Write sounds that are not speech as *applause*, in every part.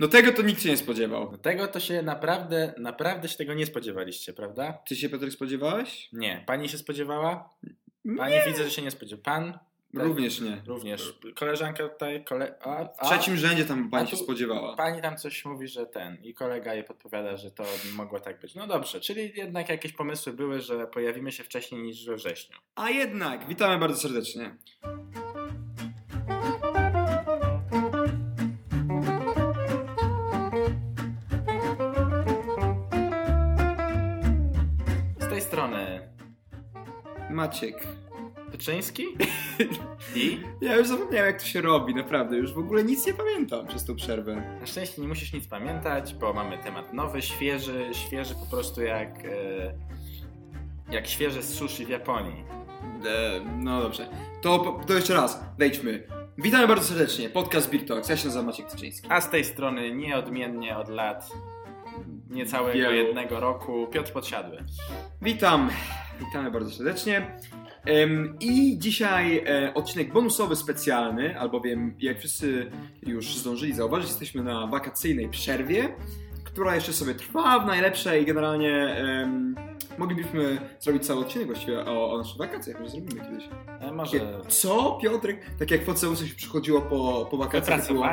No tego to nikt się nie spodziewał. No tego to się naprawdę, naprawdę się tego nie spodziewaliście, prawda? Ty się, Piotrek, spodziewałeś? Nie. Pani się spodziewała? Pani widzę, że się nie spodziewa. Pan? Tak. Również nie. Również. Koleżanka tutaj, kole... a, W a, trzecim rzędzie tam pani się spodziewała. Pani tam coś mówi, że ten i kolega jej podpowiada, że to mogło tak być. No dobrze, czyli jednak jakieś pomysły były, że pojawimy się wcześniej niż we wrześniu. A jednak, witamy bardzo serdecznie. Maciek. Pyczyński *laughs* i Ja już zapomniałem jak to się robi, naprawdę. Już w ogóle nic nie pamiętam przez tą przerwę. na szczęście nie musisz nic pamiętać, bo mamy temat nowy, świeży, świeży po prostu jak e, jak świeże z sushi w Japonii. E, no dobrze. To, to jeszcze raz, wejdźmy. Witamy bardzo serdecznie. Podcast Beer Talks. Ja się nazywam Maciek Tyczyński. A z tej strony nieodmiennie od lat niecałego Wielu. jednego roku Piotr Podsiadły. Witam. Witamy bardzo serdecznie. I dzisiaj e, odcinek bonusowy, specjalny, albowiem jak wszyscy już zdążyli zauważyć, jesteśmy na wakacyjnej przerwie, która jeszcze sobie trwa w najlepszej i generalnie em, moglibyśmy zrobić cały odcinek właściwie o, o naszych wakacjach, może zrobimy kiedyś. E, Może Takie, Co, Piotrek? Tak jak po całusach się przychodziło po, po wakacjach i było,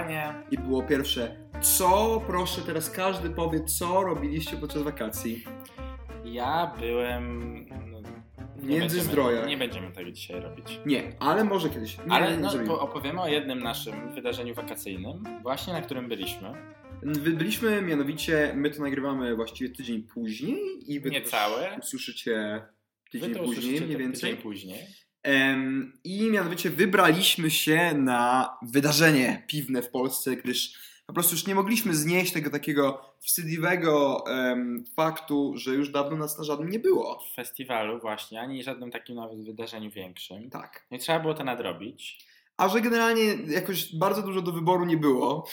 i było pierwsze co, proszę teraz każdy powie, co robiliście podczas wakacji. Ja byłem. no, W nie Międzyzdrojach. będziemy- Nie będziemy tego dzisiaj robić. Nie, ale może kiedyś. Nie, Ale no, opowiemy o jednym naszym wydarzeniu wakacyjnym, właśnie na którym byliśmy. Byliśmy, mianowicie, my to nagrywamy właściwie tydzień później i wy to Niecałe. usłyszycie tydzień później, usłyszycie mniej tydzień więcej. później. Em, I mianowicie wybraliśmy się na wydarzenie piwne w Polsce, gdyż po prostu już nie mogliśmy znieść tego takiego wstydliwego em, faktu, że już dawno nas na żadnym nie było. W festiwalu właśnie, ani żadnym takim nawet wydarzeniu większym. Tak. No i trzeba było to nadrobić. A że generalnie jakoś bardzo dużo do wyboru nie było.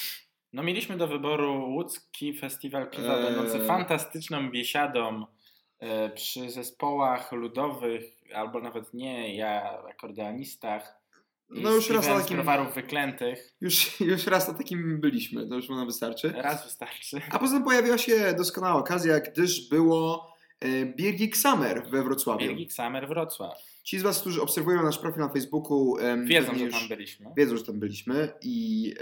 No mieliśmy do wyboru łódzki festiwal piwa, Eee. będący fantastyczną biesiadą e, przy zespołach ludowych, albo nawet nie, ja akordeonistach. No już raz na takim- browarów wyklętych. Już, już raz na takim byliśmy, to już nam wystarczy. Raz wystarczy. A poza tym pojawiła się doskonała okazja, gdyż było e, Geek Summer we Wrocławiu. Wielki Summer Wrocław. Ci z Was, którzy obserwują nasz profil na Facebooku, Wiedzą, że tam byliśmy. wiedzą, że tam byliśmy i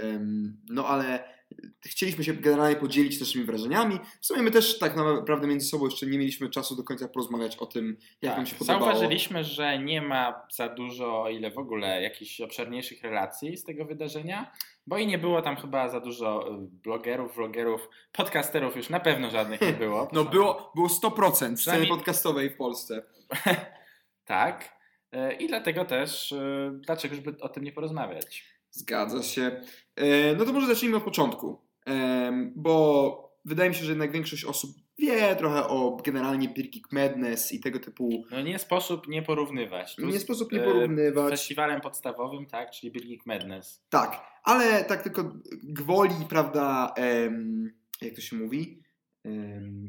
no ale chcieliśmy się generalnie podzielić naszymi wrażeniami. W sumie my też tak naprawdę między sobą jeszcze nie mieliśmy czasu do końca porozmawiać o tym, jak nam się Tak, podobało. Zauważyliśmy, że nie ma za dużo, o ile w ogóle, jakichś obszerniejszych relacji z tego wydarzenia, bo i nie było tam chyba za dużo y, blogerów, vlogerów, podcasterów już na pewno żadnych nie było. *laughs* No było, było 100% sceny Przynajmniej- podcastowej w Polsce. *laughs* Tak. Y, I dlatego też, y, dlaczego by o tym nie porozmawiać? Zgadza się. E, No to może zacznijmy od początku, Em, bo wydaje mi się, że jednak większość osób wie trochę o generalnie Geek Madness i tego typu. No nie sposób nie porównywać. Tu Nie z, sposób nie y, porównywać. Festiwalem podstawowym, tak, czyli Geek Madness. Tak, ale tak tylko gwoli, prawda, jak to się mówi,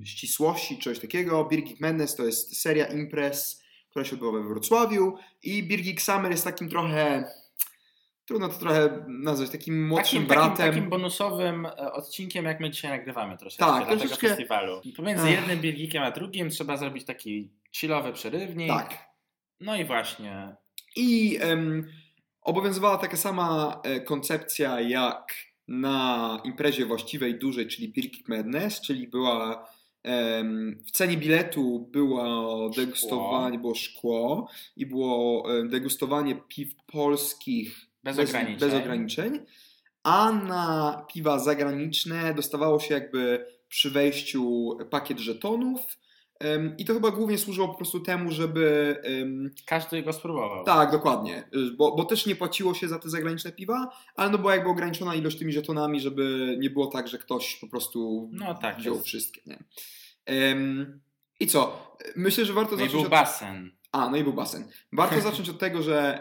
ścisłości, czegoś takiego. Geek Madness to jest seria imprez, która się odbyła we Wrocławiu i Geek Summer jest takim trochę, trudno to trochę nazwać, takim młodszym takim, bratem. Takim, takim bonusowym e, odcinkiem, jak my dzisiaj nagrywamy troszeczkę Tak, dla tego troszeczkę- festiwalu. I pomiędzy Ech. jednym bielgikiem a drugim trzeba zrobić taki chillowy przerywnik. Tak. No i właśnie. I em, obowiązywała taka sama e, koncepcja jak na imprezie właściwej, dużej, czyli Geek Madness, czyli była w cenie biletu było degustowanie, było szkło i było e, degustowanie piw polskich Bez, bez, ograniczeń. bez ograniczeń, a na piwa zagraniczne dostawało się jakby przy wejściu pakiet żetonów i to chyba głównie służyło po prostu temu, żeby Każdy go spróbował. tak, dokładnie. Y, Bo, bo też nie płaciło się za te zagraniczne piwa, ale no była jakby ograniczona ilość tymi żetonami, żeby nie było tak, że ktoś po prostu No tak, wziął jest. wszystkie. Nie? I co? Myślę, że warto No i zacząć był od... basen. A, no i był basen. Warto zacząć od tego, że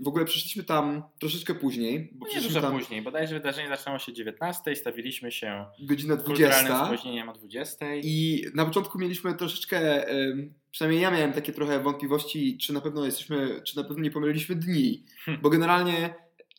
w ogóle przyszliśmy tam troszeczkę później, bo No nie dużo tam później. Bodajże wydarzenie zaczęło się o 19, stawiliśmy się godzina kulturalnym 20 spóźnieniem o 20. i na początku mieliśmy troszeczkę, em, przynajmniej ja miałem takie trochę wątpliwości, czy na pewno jesteśmy, czy na pewno nie pomyliliśmy dni, Hmm. bo generalnie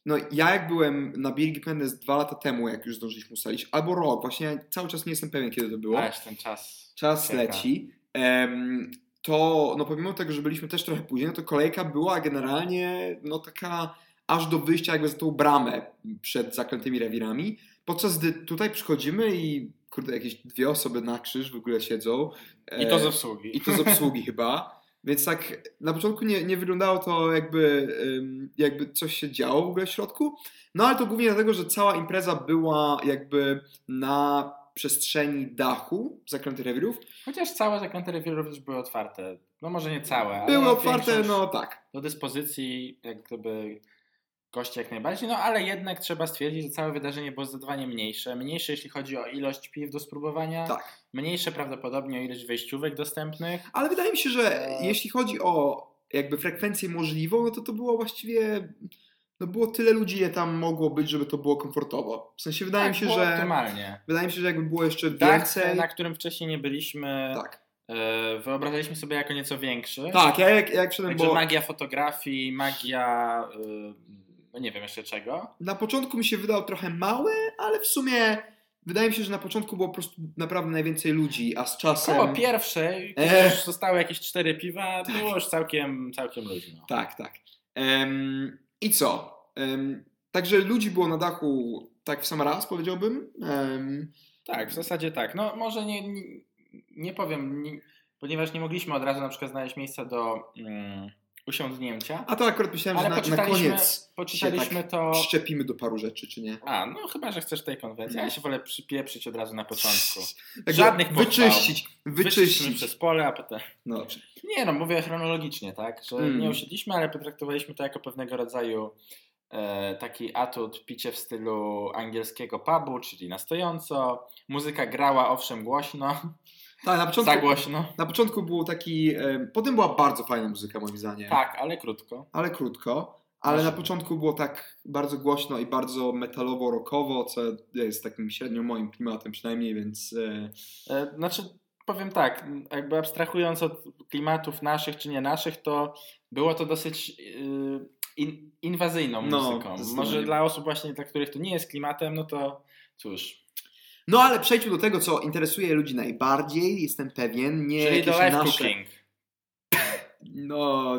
no ja jak byłem na Beer Independence dwa lata temu, jak już zdążyliśmy ustalić, albo rok, właśnie ja cały czas nie jestem pewien, kiedy to było. Aż ten czas. Czas leci. Em, to no pomimo tego, że byliśmy też trochę później, no to kolejka była generalnie no taka aż do wyjścia jakby za tą bramę przed zaklętymi rewirami. Podczas gdy tutaj przychodzimy i kurde, jakieś dwie osoby na krzyż w ogóle siedzą. I to z obsługi. I to z obsługi chyba. *laughs* Więc tak na początku nie, nie wyglądało to jakby, jakby coś się działo w ogóle w środku. No ale to głównie dlatego, że cała impreza była jakby na przestrzeni dachu zaklętych rewirów. Chociaż całe zakręty rewirów już były otwarte. No może nie całe, ale Były otwarte, no tak. do dyspozycji jak gdyby gości jak najbardziej, no ale jednak trzeba stwierdzić, że całe wydarzenie było zdecydowanie mniejsze. Mniejsze jeśli chodzi o ilość piw do spróbowania, Tak. mniejsze prawdopodobnie o ilość wejściówek dostępnych. Ale wydaje mi się, że E. jeśli chodzi o jakby frekwencję możliwą, no to to było właściwie, no było tyle ludzi, ile tam mogło być, żeby to było komfortowo. W sensie wydaje tak, mi się, że optymalnie. wydaje mi się, że jakby było jeszcze Dach, więcej. na którym wcześniej nie byliśmy, Tak. e, wyobrażaliśmy sobie jako nieco większy. Tak, ja jak, jak wszedłem, bo magia fotografii, magia, no nie wiem jeszcze czego. na początku mi się wydał trochę mały, ale w sumie wydaje mi się, że na początku było po prostu naprawdę najwięcej ludzi, a z czasem... Koło pierwszej, kiedy już zostały jakieś cztery piwa, było już całkiem, całkiem luźno. Tak, tak. Em, I co? Także ludzi było na dachu tak w sam raz, powiedziałbym. Tak, w zasadzie tak. No może nie, nie, nie powiem, nie, ponieważ nie mogliśmy od razu na przykład znaleźć miejsca do mm, usiądnięcia, a to akurat myślałem, ale że na, na koniec poczytaliśmy tak to... szczepimy do paru rzeczy, czy nie? A, no chyba, że chcesz tej konwencji. Ja się wolę przypieprzyć od razu na początku. Także Żadnych pochwał. wyczyścić, Wyczyścimy wyczyścić. przez pole, a potem... No dobrze. Nie no, mówię chronologicznie, tak? Że Mm. nie usiedliśmy, ale potraktowaliśmy to jako pewnego rodzaju e, taki atut, picie w stylu angielskiego pubu, czyli na stojąco. Muzyka grała owszem głośno, Tak, na początku, za głośno. na początku był taki, em, potem była bardzo fajna muzyka moim zdaniem, Tak, ale krótko. ale krótko. Ale na początku było tak bardzo głośno i bardzo metalowo-rockowo, co jest takim średnio moim klimatem przynajmniej, więc e, E, znaczy, powiem tak, jakby abstrahując od klimatów naszych czy nie naszych, to było to dosyć in, inwazyjną No, muzyką. zdecydowanie. Może dla osób właśnie, dla których to nie jest klimatem, no to cóż. No ale przejdźmy do tego, co interesuje ludzi najbardziej, jestem pewien. Nie Czyli live nasze... cooking. No,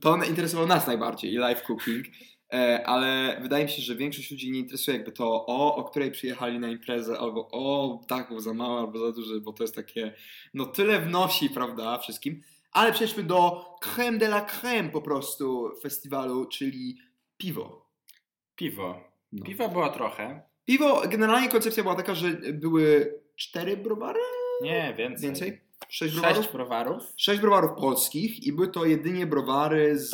to interesowało nas najbardziej, live cooking. E, ale wydaje mi się, że większość ludzi nie interesuje jakby to, o, o której przyjechali na imprezę, albo o, tak, było za mało, albo za duże, bo to jest takie, no tyle wnosi, prawda, wszystkim. Ale przejdźmy do creme de la creme po prostu festiwalu, czyli piwo. Piwo. No. Piwa było trochę. Piwo, generalnie koncepcja była taka, że były cztery browary, Nie, więcej. więcej? Sześć browarów? Sześć browarów. Sześć browarów polskich i były to jedynie browary z.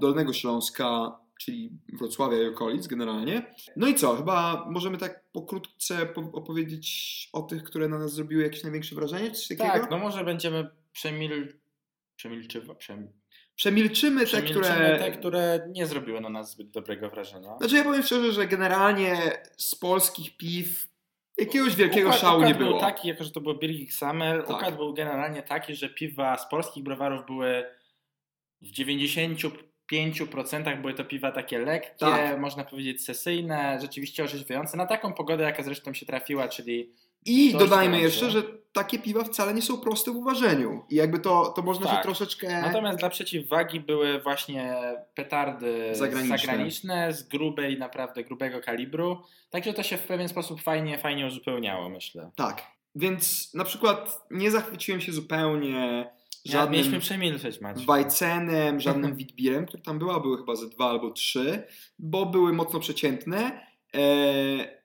Dolnego Śląska, czyli Wrocławia i okolic generalnie. No i co, chyba możemy tak pokrótce po- opowiedzieć o tych, które na nas zrobiły jakieś największe wrażenie, czy coś takiego? Tak, no może będziemy przemil... przemilczywa... Przem... Przemilczymy te, przemilczymy które... te, które nie zrobiły na nas zbyt dobrego wrażenia. Znaczy ja powiem szczerze, że generalnie z polskich piw jakiegoś wielkiego Układ- szału układ nie było. był taki, jako że to był Birgit Summer, Tak. układ był generalnie taki, że piwa z polskich browarów były w 95% były to piwa takie lekkie, Tak. można powiedzieć sesyjne, rzeczywiście orzeźwiające, na taką pogodę, jaka zresztą się trafiła, czyli I Coś dodajmy jeszcze, że takie piwa wcale nie są proste w uważeniu. I jakby to, to można się Tak. troszeczkę... Natomiast dla przeciwwagi były właśnie petardy Zagraniczne. zagraniczne z grubej, naprawdę grubego kalibru. Także to się w pewien sposób fajnie, fajnie uzupełniało, myślę. Tak. Więc na przykład nie zachwyciłem się zupełnie Ja, żadnym mieliśmy przemilczeć, Maciej. Wajcenem, *laughs* żadnym Witbierem, które tam była, były chyba ze dwa albo trzy, bo były mocno przeciętne. E,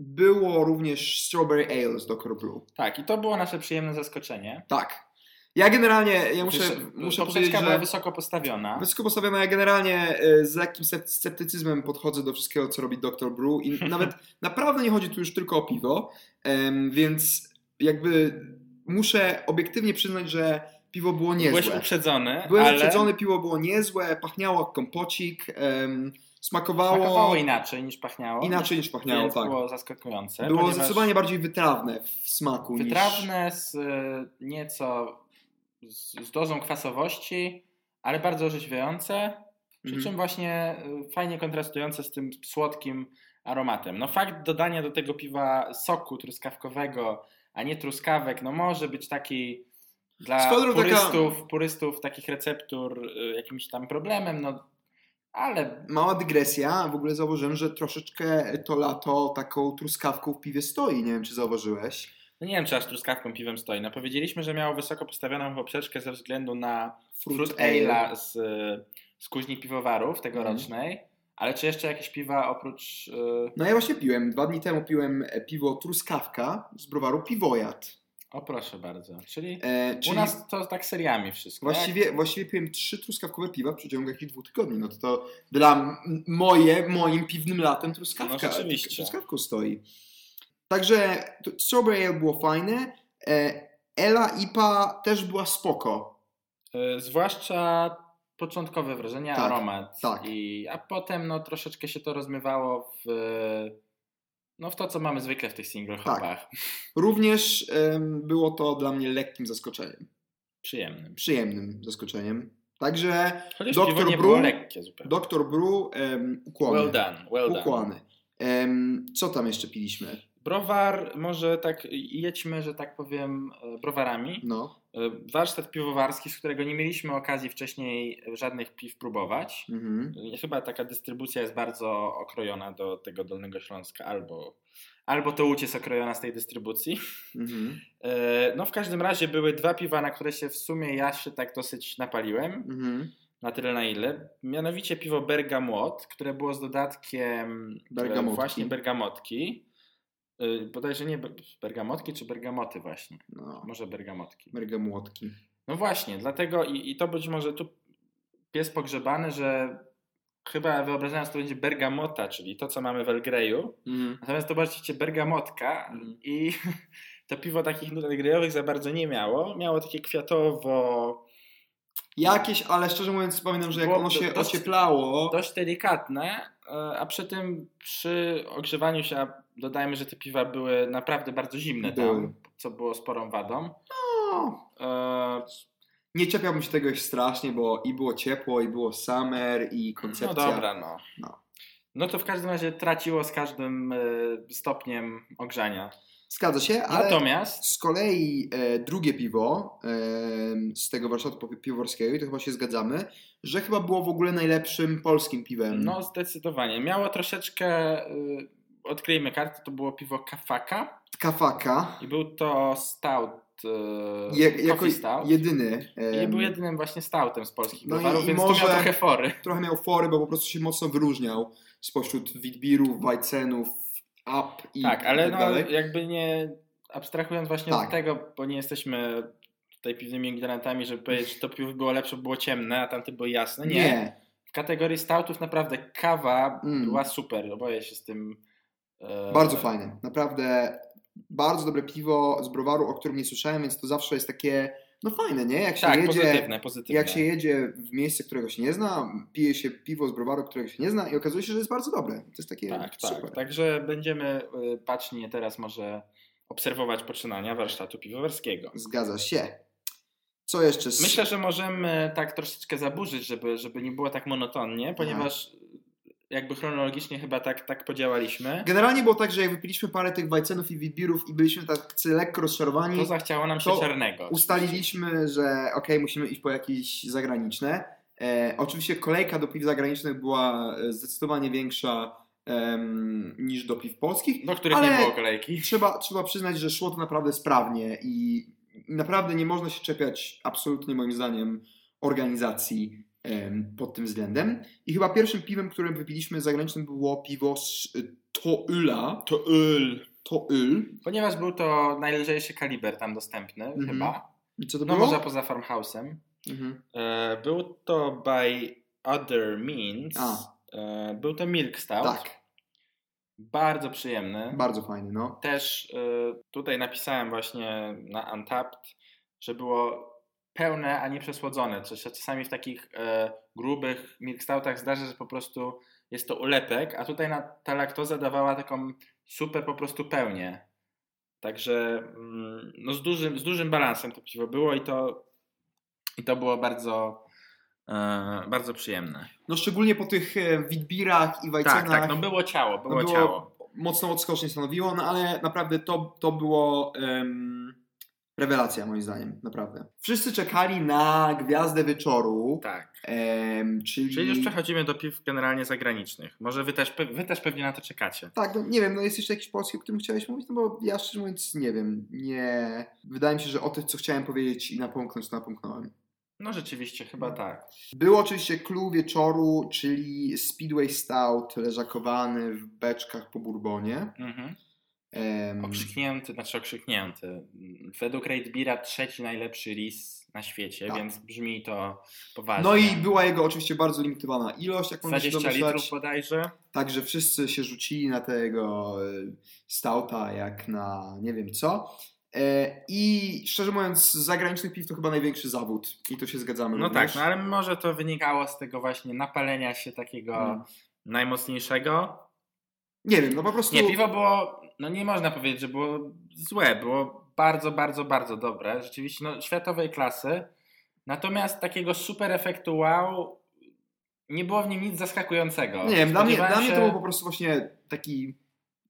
było również Strawberry Ale z Dr. Blue. Tak, i to było nasze przyjemne zaskoczenie. Tak. Ja generalnie, ja muszę, Wys- muszę powiedzieć, była że wysoko postawiona. wysoko postawiona, ja generalnie e, z lekkim scept- sceptycyzmem podchodzę do wszystkiego, co robi Dr. Brew i *laughs* nawet naprawdę nie chodzi tu już tylko o piwo, więc jakby muszę obiektywnie przyznać, że piwo było niezłe. Byłeś uprzedzony, Byłem ale uprzedzony, piwo było niezłe, pachniało jak kompocik, em, smakowało, smakowało inaczej niż pachniało. inaczej niż pachniało, tak. było zaskakujące. Było ponieważ zdecydowanie bardziej wytrawne w smaku niż... wytrawne z y, nieco z, z dozą kwasowości, ale bardzo orzeźwiające. Przy Mhm. czym właśnie y, fajnie kontrastujące z tym słodkim aromatem. No fakt dodania do tego piwa soku truskawkowego, a nie truskawek, no może być taki dla drogą taka- purystów, purystów takich receptur y, jakimś tam problemem, no ale Mała dygresja, w ogóle zauważyłem, że troszeczkę to lato taką truskawką w piwie stoi. Nie wiem, czy zauważyłeś. no nie wiem, czy aż truskawką piwem stoi. No powiedzieliśmy, że miało wysoko postawioną poprzeczkę ze względu na Fruit Ale'a z, z kuźni piwowarów tegorocznej, ale czy jeszcze jakieś piwa oprócz... y, No ja właśnie piłem. Dwa dni temu piłem piwo truskawka z browaru Piwojat. O proszę bardzo, czyli... E, U czyli nas to tak seriami wszystko. właściwie, właściwie piłem trzy truskawkowe piwa w przeciągu jakichś dwóch tygodni. No to, to dla moje, moim piwnym latem truskawka. No rzeczywiście. Truskawką stoi. Także Strawberry Ale było fajne. E, Ela IPA też była spoko. Y, zwłaszcza początkowe wrażenia, Tak, aromat. tak. I, a potem no troszeczkę się to rozmywało w, no, w to, co mamy zwykle w tych single Tak. hopach. Również em, było to dla mnie lekkim zaskoczeniem. Przyjemnym. Przyjemnym zaskoczeniem. Także Chociaż Dr. było lekkie zupełnie. Dr. Brew em, ukłony. Well done, well done. ukłony. Em, co tam jeszcze piliśmy? Browar, może tak jedźmy, że tak powiem, e, browarami. No. E, Warsztat piwowarski, z którego nie mieliśmy okazji wcześniej żadnych piw próbować. Mhm. Chyba taka dystrybucja jest bardzo okrojona do tego Dolnego Śląska, albo, albo to Łódź jest okrojona z tej dystrybucji. Mhm. E, No w każdym razie były dwa piwa, na które się w sumie ja się tak dosyć napaliłem, Mhm. na tyle na ile. Mianowicie piwo Bergamot, które było z dodatkiem e, właśnie bergamotki. E, Bodajże nie be- bergamotki, czy bergamoty właśnie. No. Może bergamotki. Mergamłotki. No właśnie, dlatego i, i to być może tu pies pogrzebany, że chyba wyobrażając to będzie bergamota, czyli to, co mamy w El Greyu. Mhm. Natomiast zobaczycie bergamotka Mhm. i *laughs* to piwo takich nut El Greyowych za bardzo nie miało. Miało takie kwiatowo, Jakieś, ale szczerze mówiąc pamiętam, że jak ono się dość- ocieplało, dość delikatne, e, a przy tym przy ogrzewaniu się, dodajmy, że te piwa były naprawdę bardzo zimne Były. tam, co było sporą wadą. no, E, nie czepiałbym się tego już strasznie, bo i było ciepło, i było summer, i No koncepcja. dobra, no. No. No to w każdym razie traciło z każdym e, stopniem ogrzania. Zgadza się, ale Natomiast z kolei e, drugie piwo e, z tego warsztatu pi- piwowarskiego, i to chyba się zgadzamy, że chyba było w ogóle najlepszym polskim piwem. no zdecydowanie miało troszeczkę, e, odkryjmy kartę, to było piwo Kafaka Kafaka, i był to stout, e, je, jako stout. jedyny. I był jedynym właśnie stoutem z polskich No browarów, więc może- to miał trochę fory. trochę miał fory, bo po prostu się mocno wyróżniał spośród Witbirów, Weizenów, Up i, tak, ale tak no, jakby nie abstrahując właśnie Tak. od tego, bo nie jesteśmy tutaj piwnymi ignorantami, żeby powiedzieć, że to piwo było lepsze, było ciemne, a tamte były jasne. Nie. Nie. W kategorii stoutów naprawdę kawa Mm. była super. Oboje się z tym. E, Bardzo fajne. Naprawdę bardzo dobre piwo z browaru, o którym nie słyszałem, więc to zawsze jest takie, no fajne, nie? Jak się Tak, jedzie, pozytywne, pozytywne. jak się jedzie w miejsce, którego się nie zna, pije się piwo z browaru, którego się nie zna i okazuje się, że jest bardzo dobre. To jest takie tak, super. tak. Także będziemy y, bacznie teraz może obserwować poczynania warsztatu piwowarskiego. Zgadza się. Co jeszcze? z- Myślę, że możemy tak troszeczkę zaburzyć, żeby, żeby nie było tak monotonnie, ponieważ jakby chronologicznie chyba tak, tak podziałaliśmy. Generalnie było tak, że jak wypiliśmy parę tych Weizenów i Witbirów i byliśmy tacy lekko rozczarowani, To zachciało nam się czarnego. ustaliliśmy, że ok, musimy iść po jakieś zagraniczne. E, oczywiście kolejka do piw zagranicznych była e, zdecydowanie większa em, niż do piw polskich. Do których nie było kolejki. Trzeba, trzeba przyznać, że szło to naprawdę sprawnie i naprawdę nie można się czepiać absolutnie moim zdaniem organizacji pod tym względem. I chyba pierwszym piwem, którym wypiliśmy zagranicznym było piwo z y, Toyla. To yl. Toyl. Ponieważ był to najlżejszy kaliber tam dostępny Mhm. chyba. I co to No było? może poza Farmhouse'em. Mhm. E, Był to by Other Means. A. E, Był to Milk Stout. Tak, Bardzo przyjemny. bardzo fajny, no. Też e, tutaj napisałem właśnie na Untapped, że było pełne, a nie przesłodzone. Czasami w takich e, grubych milk stoutach zdarza, że po prostu jest to ulepek, a tutaj na, ta laktoza dawała taką super po prostu pełnię. Także mm, no z, dużym, z dużym balansem to piwo było i to, i to było bardzo, e, bardzo przyjemne. No szczególnie po tych e, witbirach i wajcenach. Tak, tak, no było ciało, było, No było- ciało. mocno odskocznie stanowiło, no ale naprawdę to, to było em, rewelacja moim zdaniem, naprawdę. Wszyscy czekali na Gwiazdę Wieczoru, Tak. em, czyli... Czyli już przechodzimy do piw generalnie zagranicznych. Może wy też, wy też pewnie na to czekacie. Tak, no nie wiem, no jest jeszcze jakiś polski, o którym chciałeś mówić, no bo ja szczerze mówiąc nie wiem, nie... Wydaje mi się, że o tych, co chciałem powiedzieć i napomknąć, to napomknąłem. No rzeczywiście, chyba tak. Było oczywiście clue wieczoru, czyli Speedway Stout leżakowany w beczkach po bourbonie. Mhm. Em, Okrzyknięty, znaczy okrzyknięty. Według Rate Beera trzeci najlepszy ris na świecie, Tak. więc brzmi to poważnie. No i była jego oczywiście bardzo limitowana ilość, jak można się 20 domyślać. litrów bodajże. Także wszyscy się rzucili na tego e, stauta jak na nie wiem co. E, I szczerze mówiąc, zagranicznych piw to chyba największy zawód. I to się zgadzamy. No również. tak, no ale może to wynikało z tego właśnie napalenia się takiego Mm. najmocniejszego. Nie wiem, no po prostu. Nie, piwo było, no nie można powiedzieć, że było złe, było bardzo, bardzo, bardzo dobre. Rzeczywiście, no światowej klasy. Natomiast takiego super efektu wow nie było w nim nic zaskakującego. Nie wiem, dla mnie, Spodziewałem dla mnie się- to był po prostu właśnie taki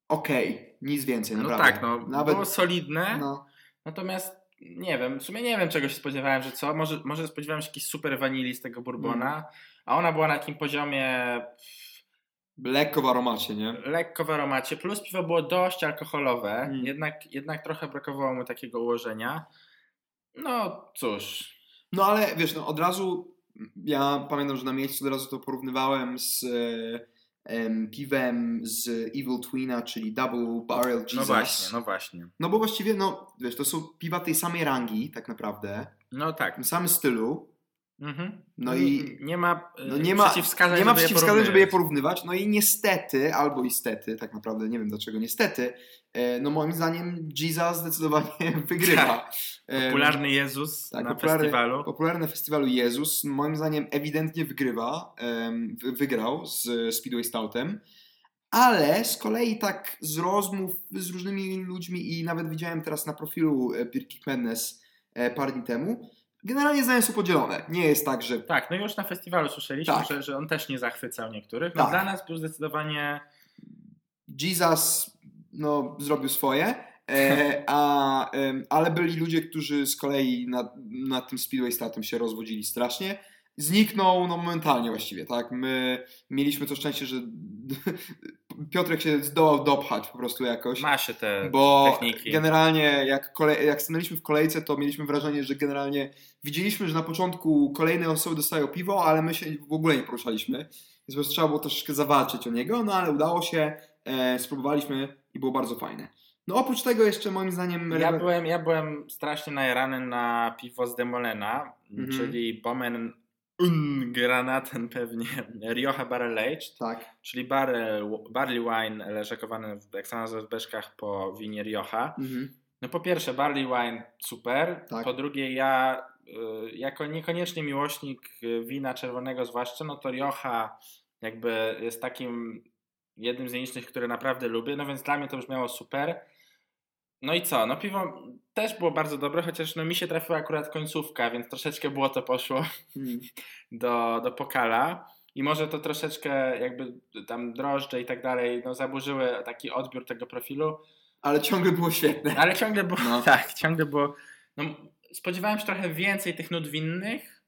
okej, nic więcej. No naprawdę. tak, no Nawet, było solidne. no, Natomiast nie wiem, w sumie nie wiem czego się spodziewałem, że co. Może, może spodziewałem się jakiejś super wanili z tego bourbona, Mm. a ona była na takim poziomie lekko w aromacie, nie? lekko w aromacie, plus piwo było dość alkoholowe, Mm. jednak, jednak trochę brakowało mu takiego ułożenia. No cóż, No ale wiesz, no od razu ja pamiętam, że na miejscu od razu to porównywałem z e, em, piwem z Evil Twina, czyli Double Barrel Jesus. no właśnie, no właśnie. No bo właściwie, no wiesz, to są piwa tej samej rangi tak naprawdę, No tak. w tym samym stylu. Mhm. No i nie ma, no y, nie ma przeciwwskazań, nie ma żeby je przeciwwskazań, żeby je porównywać. No i niestety, albo istety, tak naprawdę, nie wiem dlaczego niestety, e, no moim zdaniem Jesus zdecydowanie *laughs* wygrywa. Em, Popularny Jezus tak, na popularny- festiwalu. Popularny festiwalu Jezus, moim zdaniem ewidentnie wygrywa, wygrał z Speedway Stoutem, ale z kolei tak z rozmów z różnymi ludźmi i nawet widziałem teraz na profilu e, Madness e, parę dni temu, generalnie zdania są podzielone. Nie jest tak, że Tak, no już na festiwalu słyszeliśmy, Tak. że, że on też nie zachwycał niektórych. No Tak. dla nas był zdecydowanie Jesus no, zrobił swoje, e, a, em, ale byli ludzie, którzy z kolei nad, nad tym Speedway Statem się rozwodzili strasznie. Zniknął no, momentalnie właściwie, tak? My mieliśmy to szczęście, że Piotrek się zdołał dopchać po prostu jakoś. ma się te Bo techniki. generalnie jak, kolej, jak stanęliśmy w kolejce, to mieliśmy wrażenie, że generalnie widzieliśmy, że na początku kolejne osoby dostają piwo, ale my się w ogóle nie poruszaliśmy. Więc po prostu trzeba było troszeczkę zawalczyć o niego, no ale udało się, e, spróbowaliśmy i było bardzo fajne. No oprócz tego jeszcze moim zdaniem... Ja byłem, ja byłem strasznie najarany na piwo z Demolena, Mhm. czyli Bomen Ungranaten pewnie *laughs* Rioja Barrel Aged, Tak, czyli barrel, barley wine leżakowany, w- jak sama nazwa w beczkach po winie Rioja. mhm. No po pierwsze barley wine super, Tak. po drugie ja y, jako niekoniecznie miłośnik y, wina czerwonego zwłaszcza, no to Rioja jakby jest takim jednym z nielicznych, które naprawdę lubię, no więc dla mnie to brzmiało super. No i co? No piwo też było bardzo dobre, chociaż no mi się trafiła akurat końcówka, więc troszeczkę było to poszło Mhm. *laughs* do, do pokala. I może to troszeczkę jakby tam drożdże i tak dalej no, zaburzyły taki odbiór tego profilu, Ale ciągle było świetne. ale ciągle było, No. *laughs* tak, ciągle było, no, spodziewałem się trochę więcej tych nut winnych,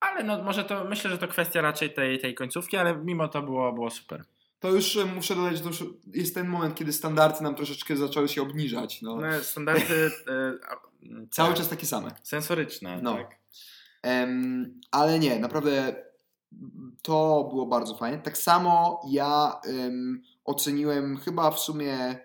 ale no może to, myślę, że to kwestia raczej tej, tej końcówki, ale mimo to było, było super. To już e, muszę dodać, że to już jest ten moment, kiedy standardy nam troszeczkę zaczęły się obniżać. No. No, standardy e, *laughs* Cały tak, czas takie same. sensoryczne, No. tak. Em, ale nie, naprawdę to było bardzo fajne. Tak samo ja em, oceniłem chyba w sumie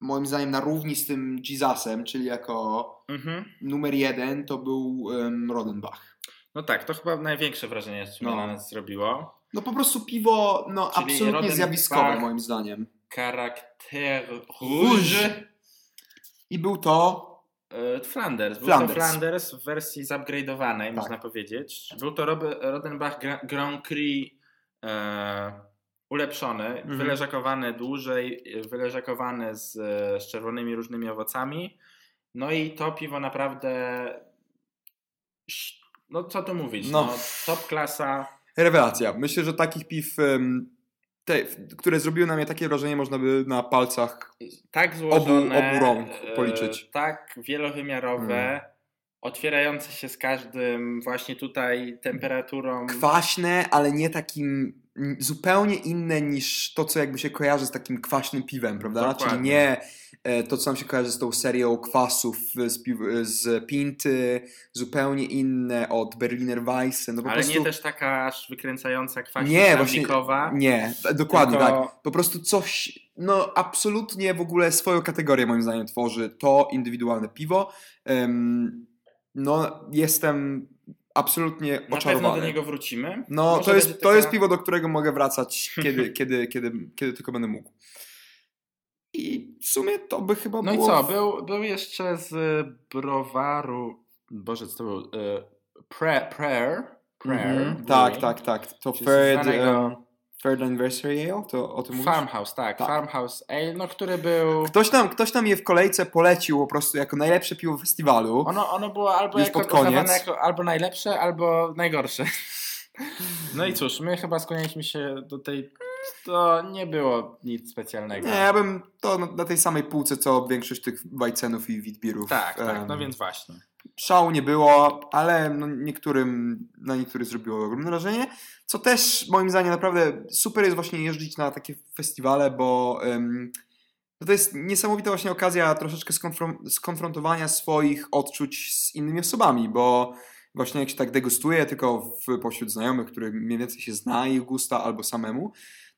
moim zdaniem na równi z tym Jesusem, czyli jako Mhm. numer jeden to był um, Rodenbach. No tak, to chyba największe wrażenie w sumie No. na nas zrobiło. No po prostu piwo no, Czyli absolutnie zjawiskowe moim zdaniem. Charakter Rouge. I był to E, Flanders. Był Flanders. to Flanders w wersji zupgrade'owanej, Tak. można powiedzieć. Był to Rodenbach Gra- Grand Prix e, ulepszony, Mhm. wyleżakowany dłużej, wyleżakowany z, e, z czerwonymi różnymi owocami. No i to piwo naprawdę no co tu mówić, No. no. top klasa. Rewelacja. Myślę, że takich piw, te, które zrobiły na mnie takie wrażenie, można by na palcach. Tak złożone, obu rąk e, policzyć. tak wielowymiarowe, Mm. Otwierające się z każdym właśnie tutaj temperaturą. Kwaśne, ale nie takim zupełnie inne niż to, co jakby się kojarzy z takim kwaśnym piwem, prawda? Dokładnie. Czyli nie e, to, co nam się kojarzy z tą serią kwasów z, piw, z Pinty, zupełnie inne od Berliner Weisse. No ale prostu... nie też taka aż wykręcająca kwaśność Nie, właśnie-. Nie, dokładnie Tylko- tak. Po prostu coś, no absolutnie w ogóle swoją kategorię moim zdaniem tworzy to indywidualne piwo. Em, no jestem absolutnie Na pewno oczarowany. do niego wrócimy. No Może to jest, to taka- jest piwo, do którego mogę wracać, *laughs* kiedy, kiedy, kiedy, kiedy tylko będę mógł. I w sumie to by chyba No i było... co, był, był jeszcze z browaru, Boże, co to był? E, Prayer, Prayer, Prayer Mhm, tak, Brewing, tak, tak. To third, zwanego um, third Anniversary Ale? To o tym mówisz? Farmhouse, tak, Tak. Farmhouse Ale, no który był... Ktoś tam, ktoś tam je w kolejce polecił po prostu jako najlepsze piwo festiwalu. Ono, ono było albo jako pod koniec. jako albo najlepsze, albo najgorsze. *laughs* No i cóż, my chyba skłanialiśmy się do tej... To nie było nic specjalnego. Nie, ja bym to na, na tej samej półce, co większość tych Weizenów i Witbierów. Tak, tak, no więc właśnie. Szału nie było, ale no niektórym, na niektórych zrobiło ogromne wrażenie. Co też moim zdaniem naprawdę super jest właśnie jeździć na takie festiwale, bo no to jest niesamowita właśnie okazja troszeczkę skonfron- skonfrontowania swoich odczuć z innymi osobami, bo właśnie jak się tak degustuje tylko w, pośród znajomych, których mniej więcej się zna ich gusta albo samemu,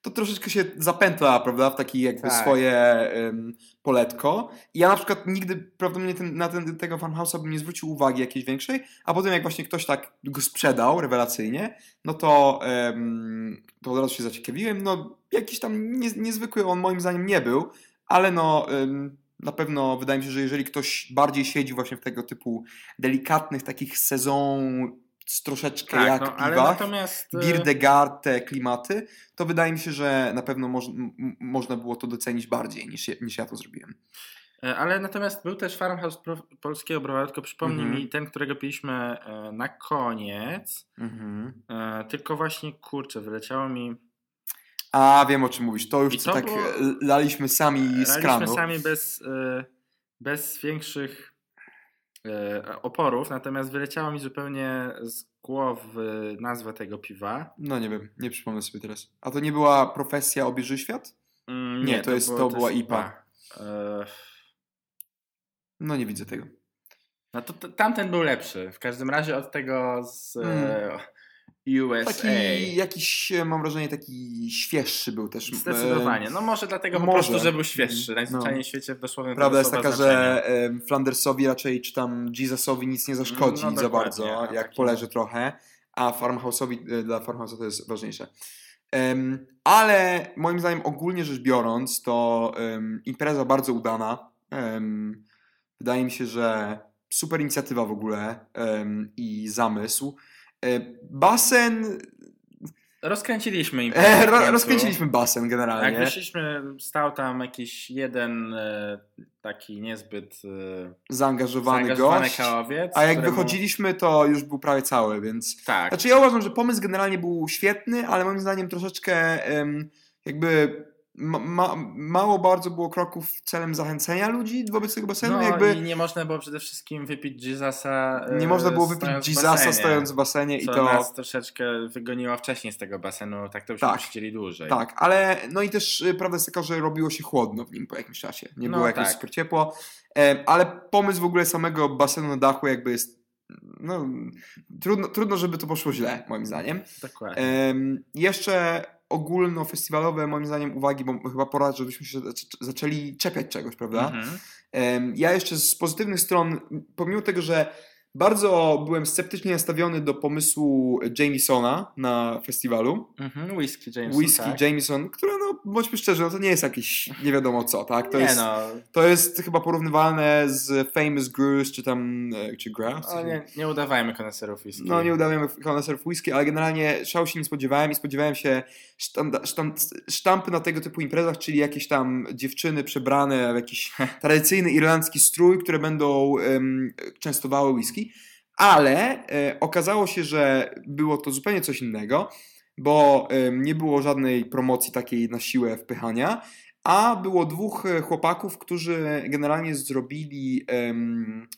to troszeczkę się zapętla, prawda, w takie jakby Tak. swoje em, poletko. I ja na przykład nigdy prawdopodobnie ten, na ten, tego farmhouse'a bym nie zwrócił uwagi jakiejś większej, a potem jak właśnie ktoś tak go sprzedał rewelacyjnie, no to, em, to od razu się zaciekawiłem. No jakiś tam nie, niezwykły on moim zdaniem nie był, ale no em, na pewno wydaje mi się, że jeżeli ktoś bardziej siedzi właśnie w tego typu delikatnych takich sezon troszeczkę Tak, jak no, ale natomiast... e, Bier de Garde, te klimaty, to wydaje mi się, że na pewno moż, m- można było to docenić bardziej niż, je- niż ja to zrobiłem. E, Ale natomiast był też farmhouse polskiego browaru, tylko przypomnij Mhm. mi ten, którego piliśmy e, na koniec. E, tylko właśnie kurczę, wyleciało mi. A wiem o czym mówisz. To już to tak było- laliśmy sami z kranu. sami bez, bez większych oporów, natomiast wyleciało mi zupełnie z głowy nazwę tego piwa. No nie wiem, nie przypomnę sobie teraz. A to nie była profesja Obieży Świat? Mm, Nie, to jest- to była jest IPA. E, No nie widzę tego. no to, to tamten był lepszy. W każdym razie od tego z e, USA. Taki jakiś, e, mam wrażenie, taki świeższy był też. e, Zdecydowanie. No może dlatego po może. prostu, że był świeższy. No. Najzwyczajniej w świecie w dosłownym Prawda jest taka, że Flandersowi raczej czy tam Jesusowi nic nie zaszkodzi No, za dokładnie, bardzo, jak taki- poleży trochę, a Farmhouse'owi, e, dla Farmhouse'a to jest ważniejsze. Em, ale moim zdaniem ogólnie rzecz biorąc, to em, impreza bardzo udana. Em, wydaje mi się, że super inicjatywa w ogóle i zamysł. E, basen, Rozkręciliśmy imprezę. e, ro, rozkręciliśmy basen generalnie. Jak wyszliśmy, stał tam jakiś jeden e, taki niezbyt e, zaangażowany, zaangażowany gość. kałowiec. A jak któremu- wychodziliśmy, to już był prawie cały, więc. Tak. Znaczy, ja uważam, że pomysł generalnie był świetny, ale moim zdaniem troszeczkę em, jakby ma, ma, mało bardzo było kroków celem zachęcenia ludzi wobec tego basenu. no jakby i nie można było przede wszystkim wypić Jezusa. e, nie można było wypić Jezusa stojąc w basenie i to. nas troszeczkę wygoniło wcześniej z tego basenu, tak to byśmy Tak. siedzieli dłużej. Tak, ale no i też y, prawda jest taka, że robiło się chłodno w nim po jakimś czasie. Nie No było jakoś tak. super ciepło. Em, ale pomysł w ogóle samego basenu na dachu jakby jest. No, trudno, trudno, żeby to poszło źle, moim zdaniem. Dokładnie. Jeszcze ogólnofestiwalowe, moim zdaniem, uwagi, bo chyba pora, żebyśmy się zac- zaczęli czepiać czegoś, prawda? Mhm. Ja jeszcze z pozytywnych stron, pomimo tego, że bardzo byłem sceptycznie nastawiony do pomysłu Jamesona na festiwalu, Mhm. Whisky Jameson, Whisky tak? Jameson, które no, bądźmy szczerzy, no to nie jest jakieś nie wiadomo co, tak? To, nie jest, no, to jest chyba porównywalne z Famous Grouse, czy tam, e, czy Grouse? o, nie, nie udawajmy koneserów whisky. No, nie udawałem koneserów whisky, ale generalnie szału się nie spodziewałem i spodziewałem się sztanda, sztam, sztampy na tego typu imprezach, czyli jakieś tam dziewczyny przebrane w jakiś *laughs* tradycyjny irlandzki strój, które będą em, częstowały whisky. Ale e, okazało się, że było to zupełnie coś innego, bo e, nie było żadnej promocji takiej na siłę wpychania, a było dwóch e, chłopaków, którzy generalnie zrobili em,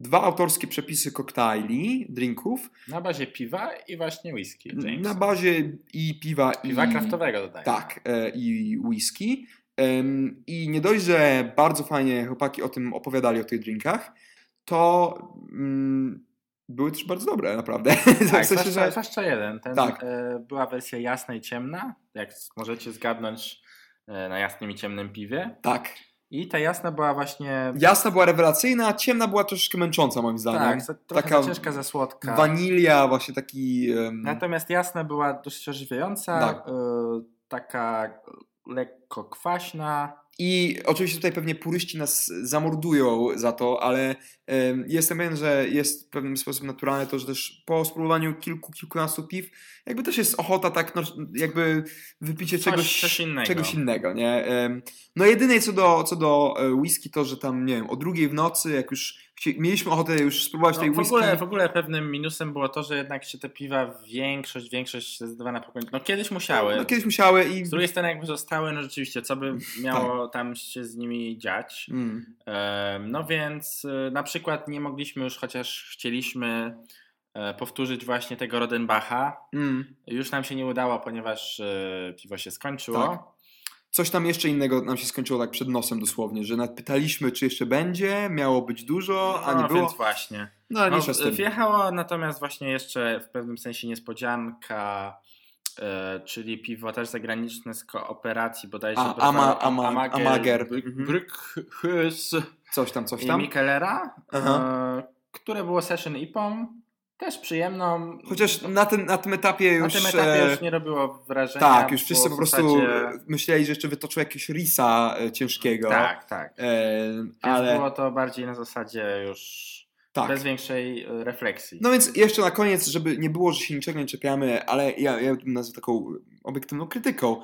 dwa autorskie przepisy koktajli, drinków, Na bazie piwa i właśnie whisky. James. na bazie i piwa, Piwa i, kraftowego dodaję. Tak, i whisky. Em, I nie dość, że bardzo fajnie chłopaki o tym opowiadali, o tych drinkach, to mm, były też bardzo dobre, naprawdę. *laughs* Tak, w sensie, zwłaszcza, że... zwłaszcza jeden. Ten, Tak. e, była wersja jasna i ciemna, jak możecie zgadnąć e, na jasnym i ciemnym piwie. Tak. I ta jasna była właśnie... Jasna była rewelacyjna, a ciemna była troszeczkę męcząca moim zdaniem. tak, za, taka za ciężka, za słodka. Wanilia, właśnie taki... em, Natomiast jasna była dość ożywiająca, Tak. e, taka lekko kwaśna. I oczywiście tutaj pewnie puryści nas zamordują za to, ale em, jestem pewien, że jest w pewien sposób naturalne to, że też po spróbowaniu kilku, kilkunastu piw, jakby też jest ochota tak, no, jakby wypicie Coś- czegoś, coś innego. czegoś innego, nie? No jedyne co do, co do e, whisky to, że tam, nie wiem, o drugiej w nocy, jak już mieliśmy ochotę już spróbować tej No, w, whisky, ogóle, w ogóle pewnym minusem było to, że jednak się te piwa większość, większość zdecydowana po końcu. No kiedyś musiały. no kiedyś musiały i... Z drugiej strony jakby zostały, no rzeczywiście, co by *laughs* miało tam się z nimi dziać. Mm, No więc y, na przykład nie mogliśmy już, chociaż chcieliśmy e, powtórzyć właśnie tego Rodenbacha. mm. Już nam się nie udało, ponieważ e, piwo się skończyło. Tak. Coś tam jeszcze innego nam się skończyło tak przed nosem dosłownie, że nawet pytaliśmy, czy jeszcze będzie, miało być dużo, a nie no, było. więc właśnie. No ale No, wjechała natomiast właśnie jeszcze w pewnym sensie niespodzianka, e, czyli piwo też zagraniczne z kooperacji bodajże A, Ama- Ama- Amager, Amager. Bryk- Mhm. Coś tam, coś i tam. Mikelera, Aha. e, które było session IPą, też przyjemną. Chociaż na tym, na tym etapie na już... tym etapie e, już nie robiło wrażenia. tak, już wszyscy po prostu zasadzie- myśleli, że jeszcze wytoczył jakiegoś risa e, ciężkiego. Tak, tak. E, ale było to bardziej na zasadzie już tak. bez większej e, refleksji. No więc jeszcze na koniec, żeby nie było, że się niczego nie czepiamy, ale ja, ja bym nazwał taką obiektywną krytyką,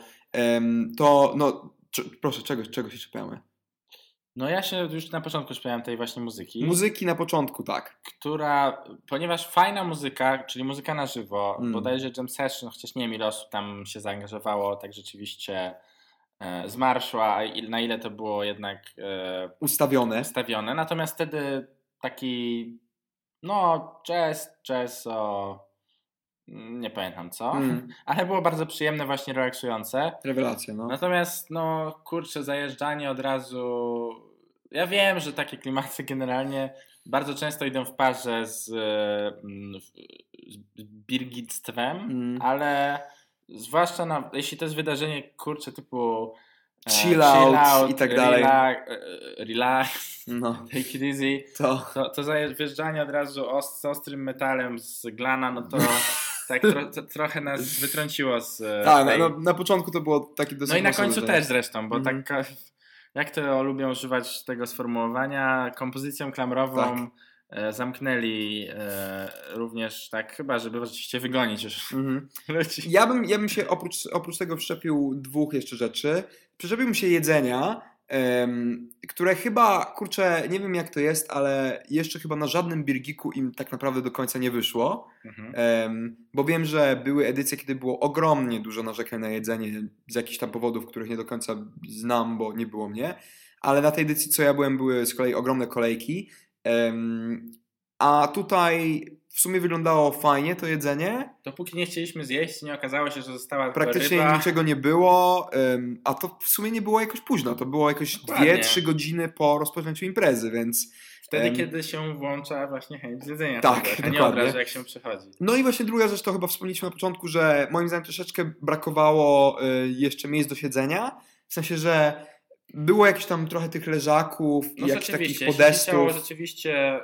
to no, proszę, czego, czego się czepiamy? No ja się już na początku śpiewałem tej właśnie muzyki. Muzyki na początku, tak. która, ponieważ fajna muzyka, czyli muzyka na żywo, Mm. bodajże jam session, chociaż nie wiem ile osób tam się zaangażowało, tak rzeczywiście e, zmarszła, na ile to było jednak e, Ustawione. ustawione. Natomiast wtedy taki, no jazz, jazz o... Nie pamiętam co, Mm, *laughs* ale było bardzo przyjemne, właśnie relaksujące. rewelacja, no. Natomiast, no kurczę, zajeżdżanie od razu. Ja wiem, że takie klimaty generalnie bardzo często idą w parze z, mm, z birgictwem, Mm. ale zwłaszcza na, jeśli to jest wydarzenie kurczę typu e, Chill out i tak dalej. Relax, e, relax No, *laughs* take it easy. to... To, to zajeżdżanie od razu z ostrym metalem z glana, no to *laughs* tak tro, trochę nas wytrąciło z e, Tak, tej... no, na początku to było takie dosyć No i na końcu też zresztą, bo Mhm. tak jak to lubią używać tego sformułowania, kompozycją klamrową Tak. e, zamknęli e, również tak, chyba żeby oczywiście wygonić już Mhm. *laughs* ludzi. Ja bym, ja bym się oprócz, oprócz tego wszczepił dwóch jeszcze rzeczy. Przyczepiłbym się jedzenia, które chyba, kurczę, nie wiem jak to jest, ale jeszcze chyba na żadnym birgiku im tak naprawdę do końca nie wyszło. Mhm. Bo wiem, że były edycje, kiedy było ogromnie dużo narzekań na jedzenie z jakichś tam powodów, których nie do końca znam, bo nie było mnie. Ale na tej edycji, co ja byłem, były z kolei ogromne kolejki. A tutaj w sumie wyglądało fajnie to jedzenie. Dopóki nie chcieliśmy zjeść, nie okazało się, że została Praktycznie ryba. niczego nie było, em, a to w sumie nie było jakoś późno. To było jakoś Dokładnie. 2-3 godziny po rozpoczęciu imprezy, więc. Wtedy, em, kiedy się włącza właśnie chęć zjedzenia. Tak, tego, a nie dokładnie. od razu jak się przychodzi. No i właśnie druga rzecz, to chyba wspomnieliśmy na początku, że moim zdaniem troszeczkę brakowało y, jeszcze miejsc do siedzenia. W sensie, że było jakieś tam trochę tych leżaków i No jakichś takich rzeczywiście, jeśli podestów. rzeczywiście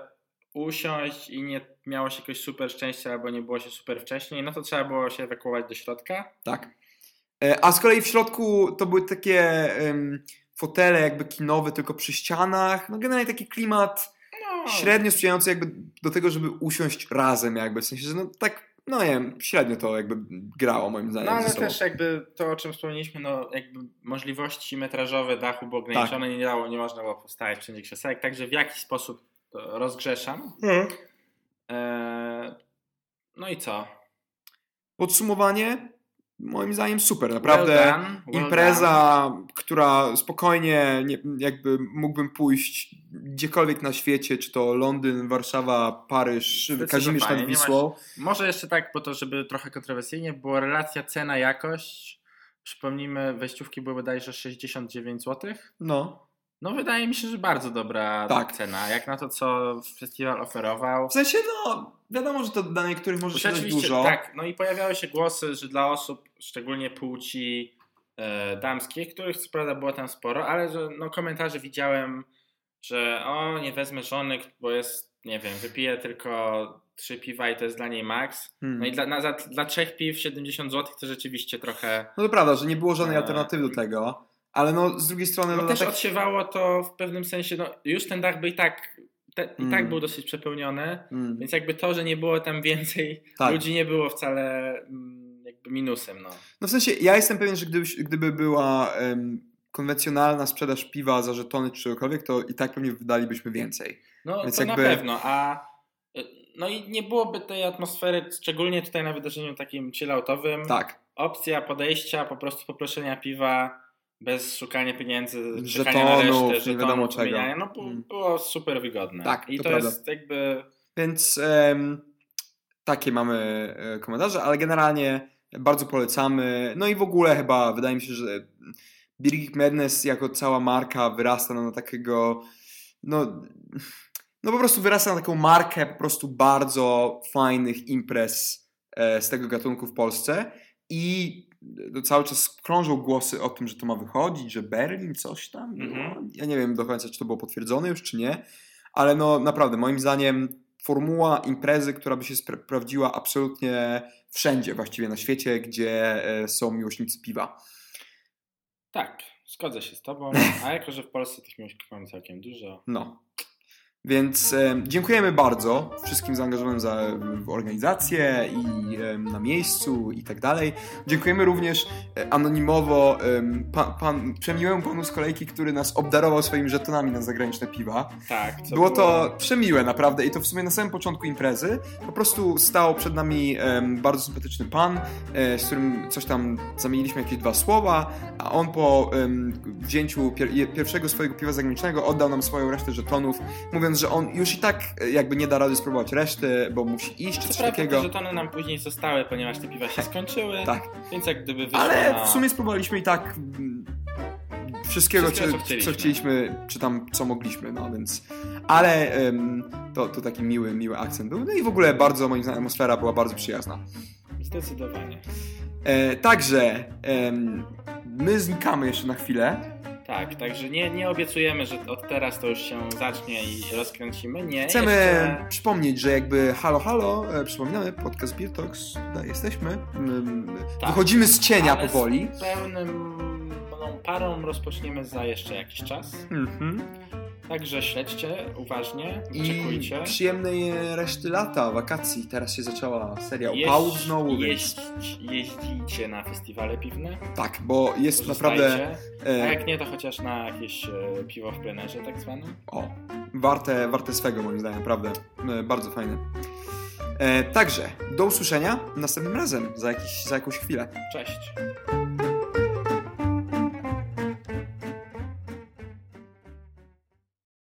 usiąść i nie miało się jakoś super szczęścia, albo nie było się super wcześniej, no to trzeba było się ewakuować do środka. Tak. E, A z kolei w środku to były takie em, fotele jakby kinowe, tylko przy ścianach. No generalnie taki klimat No, średnio sprzyjający jakby do tego, żeby usiąść razem jakby. W sensie, że no tak, no nie wiem, średnio to jakby grało moim zdaniem No ale też jakby to, o czym wspomnieliśmy, no jakby możliwości metrażowe dachu były ograniczone, nie, dało, nie można było postawić wszędzie krzesełek, także w jakiś sposób rozgrzeszam. Mhm. E, no i co? Podsumowanie, moim zdaniem super, naprawdę. Well done, well impreza, done. która spokojnie, nie, jakby mógłbym pójść gdziekolwiek na świecie, czy to Londyn, Warszawa, Paryż, Kazimierz nad Wisłą. Może jeszcze tak, po to, żeby trochę kontrowersyjnie było relacja cena-jakość. Przypomnijmy, wejściówki były bodajże 69 zł. No. No wydaje mi się, że bardzo dobra Tak. cena, jak na to, co festiwal oferował. W sensie, no, wiadomo, że to dla niektórych może się dać dużo. tak, no i pojawiały się głosy, że dla osób, szczególnie płci e, damskich, których co prawda było tam sporo, ale że no, komentarze widziałem, że o, nie wezmę żony, bo jest, nie wiem, wypiję tylko trzy piwa i to jest dla niej maks. Hmm. No i dla, na, za, dla trzech piw 70 zł to rzeczywiście trochę... No to prawda, że nie było żadnej E, alternatywy do tego, ale no z drugiej strony... No no, też tak- odsiewało to w pewnym sensie, no już ten dach by i tak, te, i Mm. tak był dosyć przepełniony, Mm, więc jakby to, że nie było tam więcej tak. ludzi nie było wcale mm, jakby minusem, no. No w sensie, ja jestem pewien, że gdyby, gdyby była em, konwencjonalna sprzedaż piwa za żetony czy czegokolwiek, to i tak pewnie wydalibyśmy więcej. No Więc to jakby- na pewno, a y, no i nie byłoby tej atmosfery, szczególnie tutaj na wydarzeniu takim chilloutowym. Tak. Opcja podejścia, po prostu poproszenia piwa bez szukania pieniędzy, czekania na resztę, nie żetonów, wiadomo czego. wymieniania, No było, Mm. było super wygodne. Tak, I to to, jest jakby Więc em, takie mamy e, komentarze, ale generalnie bardzo polecamy. No i w ogóle chyba wydaje mi się, że Geek Madness jako cała marka wyrasta na takiego no, no po prostu wyrasta na taką markę po prostu bardzo fajnych imprez e, z tego gatunku w Polsce i cały czas krążą głosy o tym, że to ma wychodzić, że Berlin coś tam. No, Mhm. ja nie wiem do końca, czy to było potwierdzone już, czy nie, ale no naprawdę, moim zdaniem formuła imprezy, która by się sprawdziła absolutnie wszędzie właściwie na świecie, gdzie e, są miłośnicy piwa. tak, zgodzę się z tobą, *laughs* a jako, że w Polsce tych miłośników mamy całkiem dużo. No. Więc e, dziękujemy bardzo wszystkim zaangażowanym za, w organizację i e, na miejscu i tak dalej. Dziękujemy również e, anonimowo pa, pan, przemiłemu panu z kolejki, który nas obdarował swoimi żetonami na zagraniczne piwa. Tak, co Było to przemiłe naprawdę i to w sumie na samym początku imprezy. Po prostu stał przed nami bardzo sympatyczny pan, e, z którym coś tam zamieniliśmy jakieś dwa słowa, a on po wzięciu pier pierwszego swojego piwa zagranicznego oddał nam swoją resztę żetonów, mówiąc, że on już i tak e, jakby nie da rady spróbować reszty, bo musi iść czy Co coś prawda takiego. te żetony nam później zostały, ponieważ te piwa się skończyły, Tak, więc jak gdyby wyszło ale na... w sumie spróbowaliśmy i tak mm, wszystkiego, Wszystkiego, co chcieliśmy. co chcieliśmy, czy tam co mogliśmy, no więc. Ale to, to taki miły, miły akcent był. No i w ogóle bardzo, moim zdaniem, atmosfera była bardzo przyjazna. Zdecydowanie. E, także my znikamy jeszcze na chwilę. Tak, także nie, nie obiecujemy, że od teraz to już się zacznie i rozkręcimy. Nie, Chcemy jeszcze... przypomnieć, że jakby halo, halo, e, przypominamy, podcast Beer Talks, tutaj jesteśmy. Mm, Tak. Wychodzimy z cienia powoli. Z pełnym pełną parą rozpoczniemy za jeszcze jakiś czas. Mhm. Także śledźcie uważnie, I wyczekujcie. przyjemnej reszty lata, wakacji. Teraz się zaczęła seria Jeźdź- upałów znowu, jeźdź, jeździcie na festiwale piwne. tak, bo jest naprawdę korzystajcie. A e, jak nie, to chociaż na jakieś e, piwo w plenerze tak zwane. o, warte, warte swego moim zdaniem, naprawdę. E, bardzo fajne. E, także, do usłyszenia następnym razem, za, jakiś, za jakąś chwilę. Cześć.